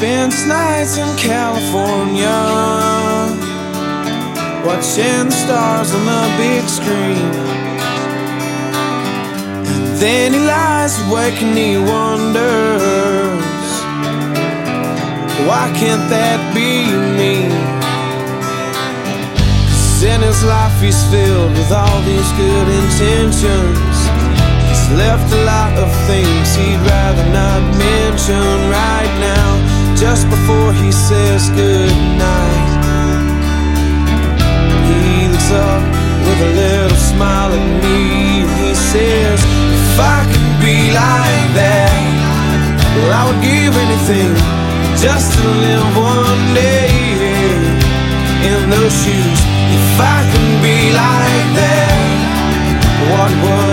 spends nights in California watching the stars on the big screen. And then he lies awake and he wonders why can't that be me? Cause in his life he's filled with all these good intentions. He's left a lot of things he'd rather not mention right just before he says goodnight. He looks up with a little smile at me and he says, If I could be like that, well, I would give anything just to live one day in those shoes. If I can be like that, what would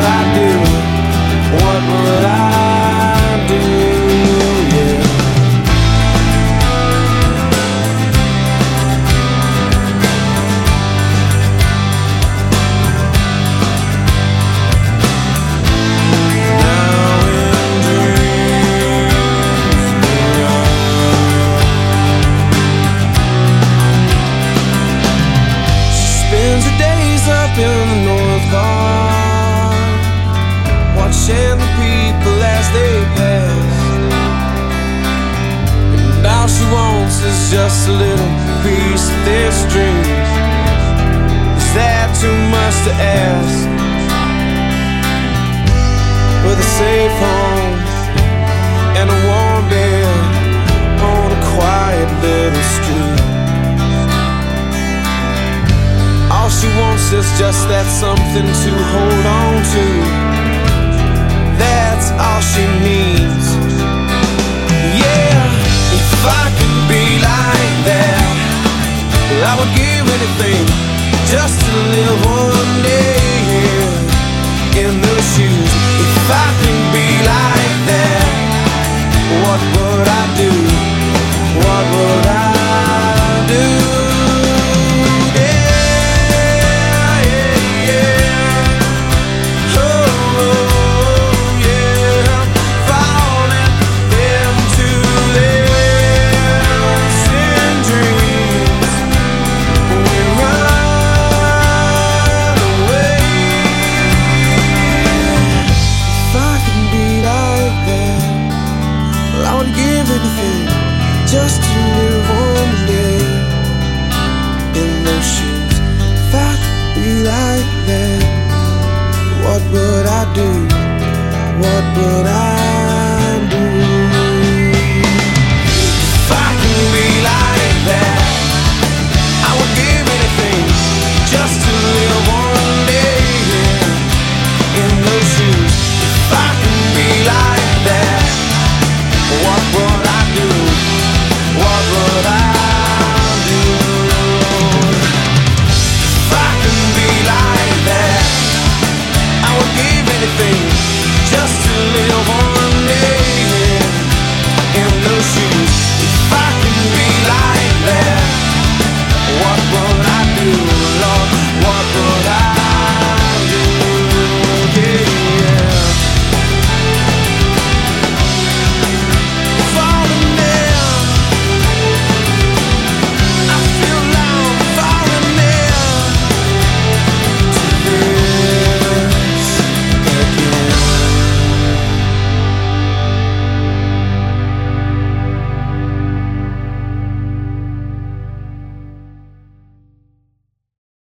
spends her days up in the North Park, watching the people as they pass. And all she wants is just a little piece of this dream. Is that too much to ask? With a safe home just that something to hold on to. That's all she needs. Yeah, if I could be like that, I would give anything just to live one day like that, what would I do? What would I still wanna name it in the.